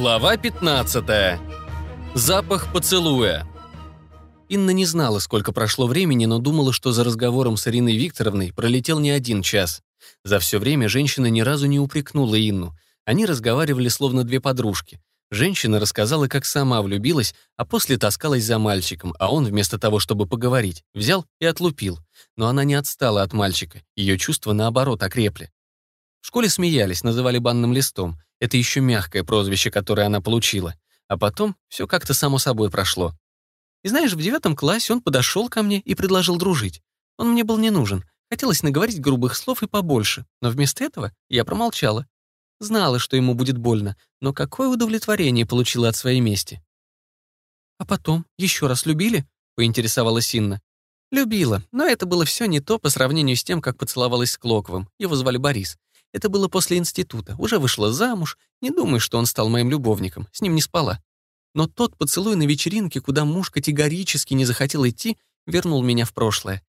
Глава 15. Запах поцелуя. Инна не знала, сколько прошло времени, но думала, что за разговором с Ириной Викторовной пролетел не один час. За все время женщина ни разу не упрекнула Инну. Они разговаривали словно две подружки. Женщина рассказала, как сама влюбилась, а после таскалась за мальчиком, а он, вместо того, чтобы поговорить, взял и отлупил. Но она не отстала от мальчика, ее чувства, наоборот, окрепли. В школе смеялись, называли банным листом. Это еще мягкое прозвище, которое она получила. А потом все как-то само собой прошло. И знаешь, в девятом классе он подошел ко мне и предложил дружить. Он мне был не нужен. Хотелось наговорить грубых слов и побольше, но вместо этого я промолчала. Знала, что ему будет больно, но какое удовлетворение получила от своей мести. «А потом, еще раз любили?» — поинтересовалась Инна. «Любила, но это было все не то по сравнению с тем, как поцеловалась с Клоковым. Его звали Борис. Это было после института. Уже вышла замуж. Не думаю, что он стал моим любовником. С ним не спала. Но тот поцелуй на вечеринке, куда муж категорически не захотел идти, вернул меня в прошлое.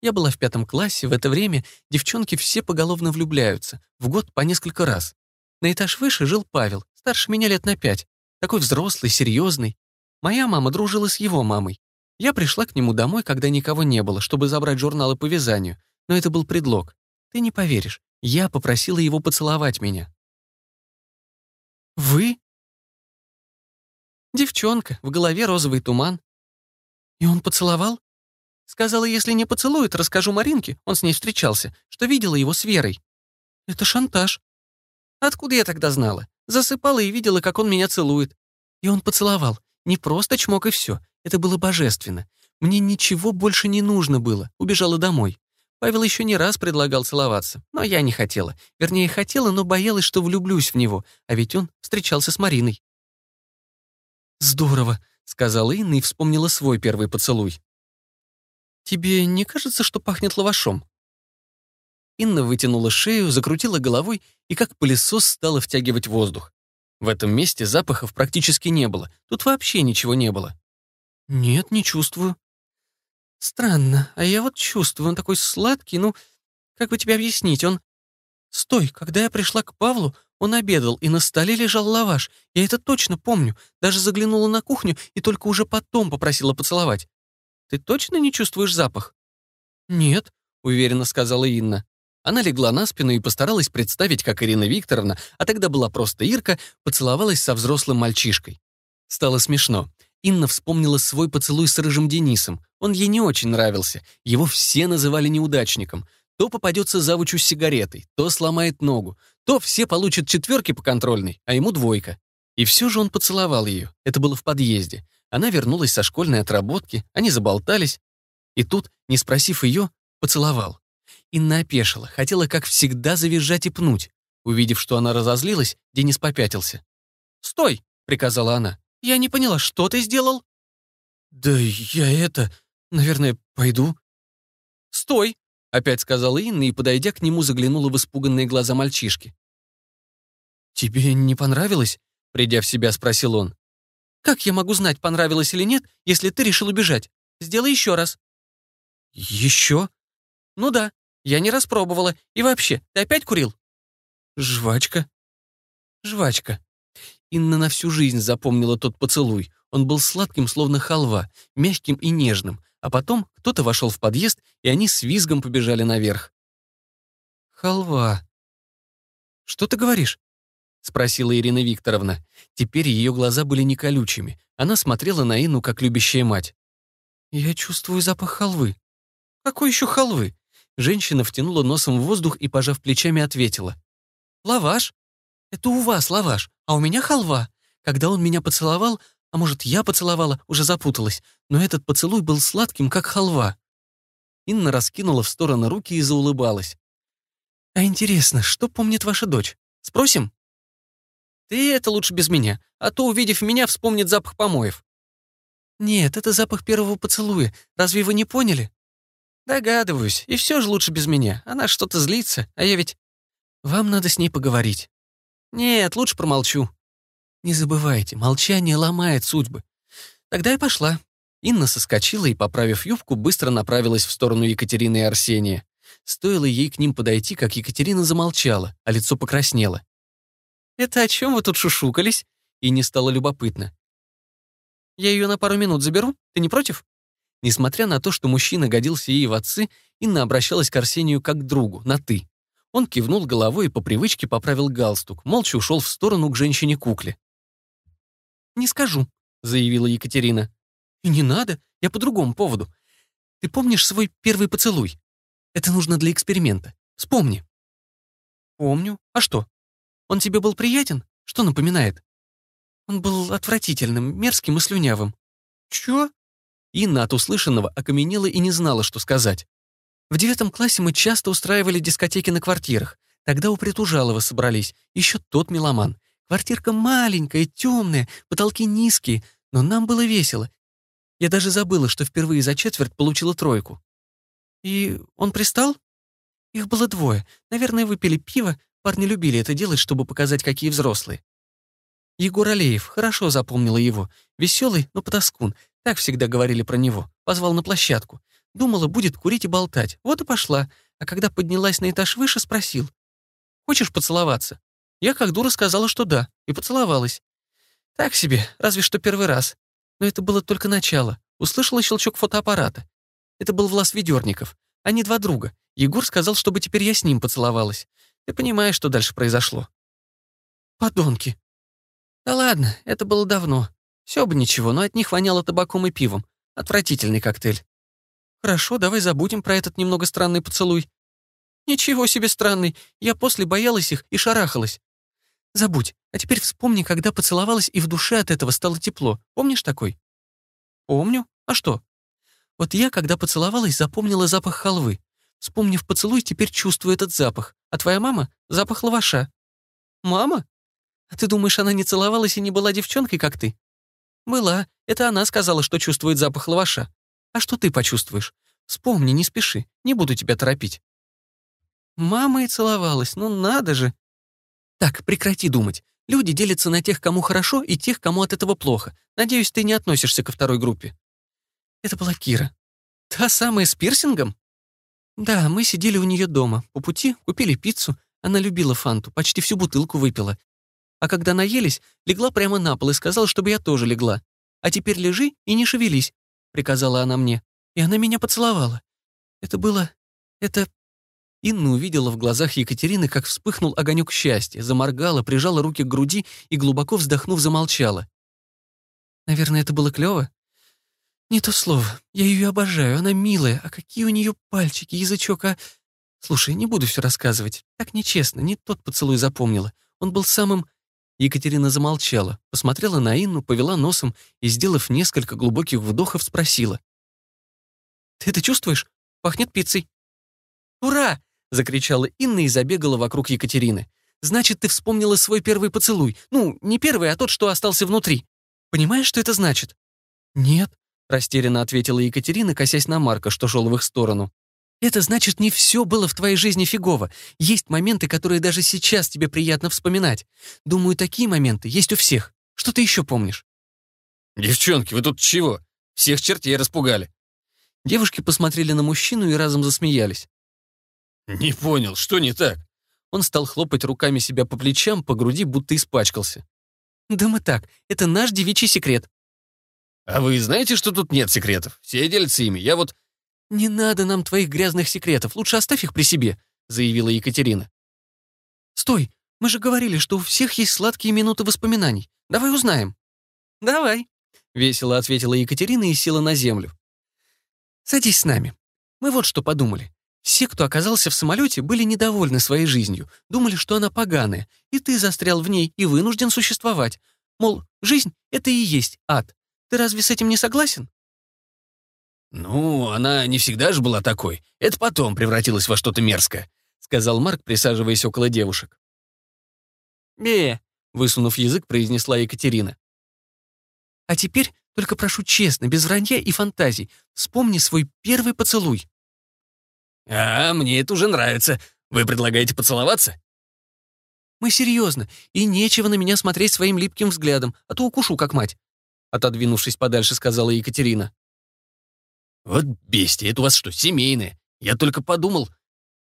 Я была в пятом классе, в это время девчонки все поголовно влюбляются, в год по несколько раз. На этаж выше жил Павел, старше меня лет на пять. Такой взрослый, серьезный. Моя мама дружила с его мамой. Я пришла к нему домой, когда никого не было, чтобы забрать журналы по вязанию, но это был предлог. Ты не поверишь, я попросила его поцеловать меня. «Вы?» Девчонка, в голове розовый туман. И он поцеловал? Сказала, если не поцелует, расскажу Маринке, он с ней встречался, что видела его с Верой. Это шантаж. Откуда я тогда знала? Засыпала и видела, как он меня целует. И он поцеловал. Не просто чмок и все. Это было божественно. Мне ничего больше не нужно было. Убежала домой. Павел еще не раз предлагал целоваться, но я не хотела. Вернее, хотела, но боялась, что влюблюсь в него, а ведь он встречался с Мариной. «Здорово», — сказала Инна и вспомнила свой первый поцелуй. «Тебе не кажется, что пахнет лавашом?» Инна вытянула шею, закрутила головой и как пылесос стала втягивать воздух. В этом месте запахов практически не было, тут вообще ничего не было. «Нет, не чувствую», Странно, а я вот чувствую, он такой сладкий, ну, как бы тебе объяснить, он... Стой, когда я пришла к Павлу, он обедал, и на столе лежал лаваш. Я это точно помню. Даже заглянула на кухню и только уже потом попросила поцеловать. Ты точно не чувствуешь запах? Нет, уверенно сказала Инна. Она легла на спину и постаралась представить, как Ирина Викторовна, а тогда была просто Ирка, поцеловалась со взрослым мальчишкой. Стало смешно. Инна вспомнила свой поцелуй с рыжим Денисом. Он ей не очень нравился. Его все называли неудачником. То попадется завучу с сигаретой, то сломает ногу, то все получат четверки по контрольной, а ему двойка. И все же он поцеловал ее. Это было в подъезде. Она вернулась со школьной отработки, они заболтались. И тут, не спросив ее, поцеловал. Инна опешила, хотела, как всегда, завизжать и пнуть. Увидев, что она разозлилась, Денис попятился. «Стой!» — приказала она. Я не поняла, что ты сделал?» «Да я это... Наверное, пойду». «Стой!» — опять сказала Инна и, подойдя к нему, заглянула в испуганные глаза мальчишки. «Тебе не понравилось?» — придя в себя, спросил он. «Как я могу знать, понравилось или нет, если ты решил убежать? Сделай еще раз». «Еще?» «Ну да, я не распробовала. И вообще, ты опять курил?» «Жвачка». «Жвачка», Инна на всю жизнь запомнила тот поцелуй. Он был сладким, словно халва, мягким и нежным. А потом кто-то вошел в подъезд, и они с визгом побежали наверх. «Халва». «Что ты говоришь?» — спросила Ирина Викторовна. Теперь ее глаза были не колючими. Она смотрела на Инну, как любящая мать. «Я чувствую запах халвы». «Какой еще халвы?» Женщина втянула носом в воздух и, пожав плечами, ответила. «Лаваш. Это у вас лаваш а у меня халва. Когда он меня поцеловал, а может, я поцеловала, уже запуталась, но этот поцелуй был сладким, как халва. Инна раскинула в стороны руки и заулыбалась. «А интересно, что помнит ваша дочь? Спросим?» «Ты это лучше без меня, а то, увидев меня, вспомнит запах помоев». «Нет, это запах первого поцелуя. Разве вы не поняли?» «Догадываюсь, и все же лучше без меня. Она что-то злится, а я ведь...» «Вам надо с ней поговорить». «Нет, лучше промолчу». «Не забывайте, молчание ломает судьбы». Тогда я пошла. Инна соскочила и, поправив юбку, быстро направилась в сторону Екатерины и Арсения. Стоило ей к ним подойти, как Екатерина замолчала, а лицо покраснело. «Это о чем вы тут шушукались?» и не стало любопытно. «Я ее на пару минут заберу? Ты не против?» Несмотря на то, что мужчина годился ей в отцы, Инна обращалась к Арсению как к другу, на «ты». Он кивнул головой и по привычке поправил галстук, молча ушел в сторону к женщине-кукле. «Не скажу», — заявила Екатерина. «И не надо, я по другому поводу. Ты помнишь свой первый поцелуй? Это нужно для эксперимента. Вспомни». «Помню. А что? Он тебе был приятен? Что напоминает?» «Он был отвратительным, мерзким и слюнявым». «Чё?» Инна от услышанного окаменела и не знала, что сказать. В девятом классе мы часто устраивали дискотеки на квартирах. Тогда у Притужалова собрались, еще тот меломан. Квартирка маленькая, темная, потолки низкие, но нам было весело. Я даже забыла, что впервые за четверть получила тройку. И он пристал? Их было двое. Наверное, выпили пиво. Парни любили это делать, чтобы показать, какие взрослые. Егор Алеев, хорошо запомнила его. Веселый, но потаскун. Так всегда говорили про него. Позвал на площадку. Думала, будет курить и болтать. Вот и пошла. А когда поднялась на этаж выше, спросил. «Хочешь поцеловаться?» Я как дура сказала, что да, и поцеловалась. Так себе, разве что первый раз. Но это было только начало. Услышала щелчок фотоаппарата. Это был Влас Ведерников. Они два друга. Егор сказал, чтобы теперь я с ним поцеловалась. Ты понимаешь, что дальше произошло. Подонки. Да ладно, это было давно. Все бы ничего, но от них воняло табаком и пивом. Отвратительный коктейль. Хорошо, давай забудем про этот немного странный поцелуй. Ничего себе странный. Я после боялась их и шарахалась. Забудь. А теперь вспомни, когда поцеловалась, и в душе от этого стало тепло. Помнишь такой? Помню. А что? Вот я, когда поцеловалась, запомнила запах халвы. Вспомнив поцелуй, теперь чувствую этот запах. А твоя мама — запах лаваша. Мама? А ты думаешь, она не целовалась и не была девчонкой, как ты? Была. Это она сказала, что чувствует запах лаваша. А что ты почувствуешь? Вспомни, не спеши, не буду тебя торопить». Мама и целовалась, ну надо же. Так, прекрати думать. Люди делятся на тех, кому хорошо, и тех, кому от этого плохо. Надеюсь, ты не относишься ко второй группе. Это была Кира. Та самая с пирсингом? Да, мы сидели у нее дома. По пути купили пиццу. Она любила фанту, почти всю бутылку выпила. А когда наелись, легла прямо на пол и сказала, чтобы я тоже легла. А теперь лежи и не шевелись. — приказала она мне. И она меня поцеловала. Это было... Это... Инна увидела в глазах Екатерины, как вспыхнул огонек счастья, заморгала, прижала руки к груди и, глубоко вздохнув, замолчала. Наверное, это было клёво? Не то слово. Я ее обожаю, она милая. А какие у нее пальчики, язычок, а... Слушай, не буду все рассказывать. Так нечестно, не тот поцелуй запомнила. Он был самым Екатерина замолчала, посмотрела на Инну, повела носом и, сделав несколько глубоких вдохов, спросила. «Ты это чувствуешь? Пахнет пиццей». «Ура!» — закричала Инна и забегала вокруг Екатерины. «Значит, ты вспомнила свой первый поцелуй. Ну, не первый, а тот, что остался внутри. Понимаешь, что это значит?» «Нет», — растерянно ответила Екатерина, косясь на Марка, что шел в их сторону. Это значит, не все было в твоей жизни фигово. Есть моменты, которые даже сейчас тебе приятно вспоминать. Думаю, такие моменты есть у всех. Что ты еще помнишь? «Девчонки, вы тут чего? Всех чертей распугали». Девушки посмотрели на мужчину и разом засмеялись. «Не понял, что не так?» Он стал хлопать руками себя по плечам, по груди, будто испачкался. «Да мы так, это наш девичий секрет». «А вы знаете, что тут нет секретов? Все делятся ими. Я вот «Не надо нам твоих грязных секретов, лучше оставь их при себе», — заявила Екатерина. «Стой, мы же говорили, что у всех есть сладкие минуты воспоминаний. Давай узнаем». «Давай», — весело ответила Екатерина и села на землю. «Садись с нами. Мы вот что подумали. Все, кто оказался в самолете, были недовольны своей жизнью, думали, что она поганая, и ты застрял в ней и вынужден существовать. Мол, жизнь — это и есть ад. Ты разве с этим не согласен?» «Ну, она не всегда же была такой. Это потом превратилась во что-то мерзкое», — сказал Марк, присаживаясь около девушек. «Бе», — высунув язык, произнесла Екатерина. «А теперь только прошу честно, без вранья и фантазий, вспомни свой первый поцелуй». «А, мне это уже нравится. Вы предлагаете поцеловаться?» «Мы серьезно, и нечего на меня смотреть своим липким взглядом, а то укушу, как мать», отодвинувшись подальше, сказала Екатерина. «Вот бестия, это у вас что, семейное? Я только подумал...»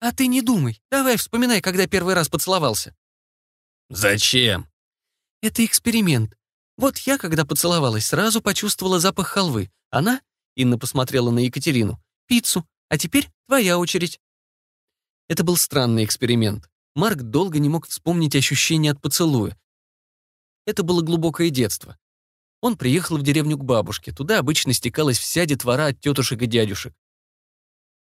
«А ты не думай. Давай вспоминай, когда первый раз поцеловался». «Зачем?» «Это эксперимент. Вот я, когда поцеловалась, сразу почувствовала запах халвы. Она, Инна посмотрела на Екатерину, пиццу, а теперь твоя очередь. Это был странный эксперимент. Марк долго не мог вспомнить ощущения от поцелуя. Это было глубокое детство. Он приехал в деревню к бабушке. Туда обычно стекалась вся детвора от тетушек и дядюшек.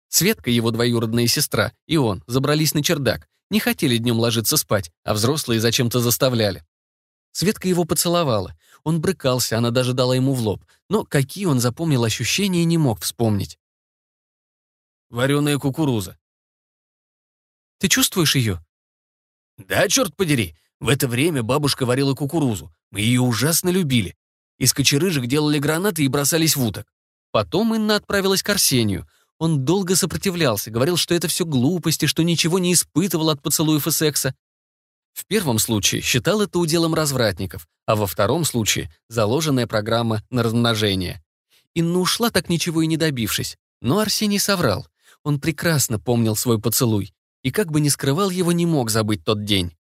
Светка, его двоюродная сестра, и он забрались на чердак. Не хотели днем ложиться спать, а взрослые зачем-то заставляли. Светка его поцеловала. Он брыкался, она даже дала ему в лоб. Но какие он запомнил ощущения, не мог вспомнить. «Вареная кукуруза». «Ты чувствуешь ее?» «Да, черт подери. В это время бабушка варила кукурузу. Мы ее ужасно любили. Из кочерыжек делали гранаты и бросались в уток. Потом Инна отправилась к Арсению. Он долго сопротивлялся, говорил, что это все глупости, что ничего не испытывал от поцелуев и секса. В первом случае считал это уделом развратников, а во втором случае — заложенная программа на размножение. Инна ушла, так ничего и не добившись. Но Арсений соврал. Он прекрасно помнил свой поцелуй и как бы ни скрывал его, не мог забыть тот день.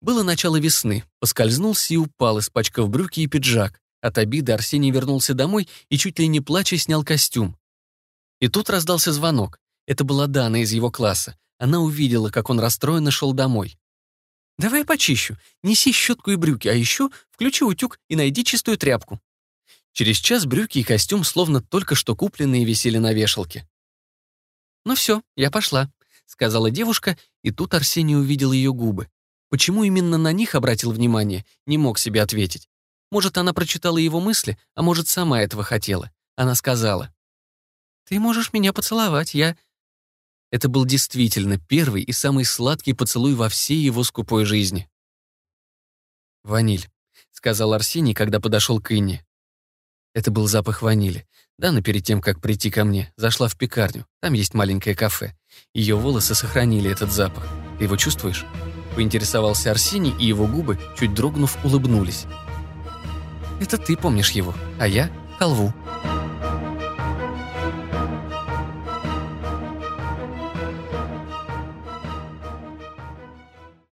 Было начало весны, поскользнулся и упал, испачкав брюки и пиджак. От обиды Арсений вернулся домой и чуть ли не плача снял костюм. И тут раздался звонок. Это была Дана из его класса. Она увидела, как он расстроенно шел домой. «Давай почищу. Неси щетку и брюки, а еще включи утюг и найди чистую тряпку». Через час брюки и костюм словно только что купленные висели на вешалке. «Ну все, я пошла», — сказала девушка, и тут Арсений увидел ее губы. Почему именно на них обратил внимание, не мог себе ответить. Может, она прочитала его мысли, а может, сама этого хотела. Она сказала. «Ты можешь меня поцеловать, я...» Это был действительно первый и самый сладкий поцелуй во всей его скупой жизни. «Ваниль», — сказал Арсений, когда подошел к Инне. Это был запах ванили. Дана перед тем, как прийти ко мне, зашла в пекарню. Там есть маленькое кафе. Ее волосы сохранили этот запах. Ты его чувствуешь? Поинтересовался Арсений, и его губы, чуть дрогнув, улыбнулись. Это ты помнишь его, а я — Колву.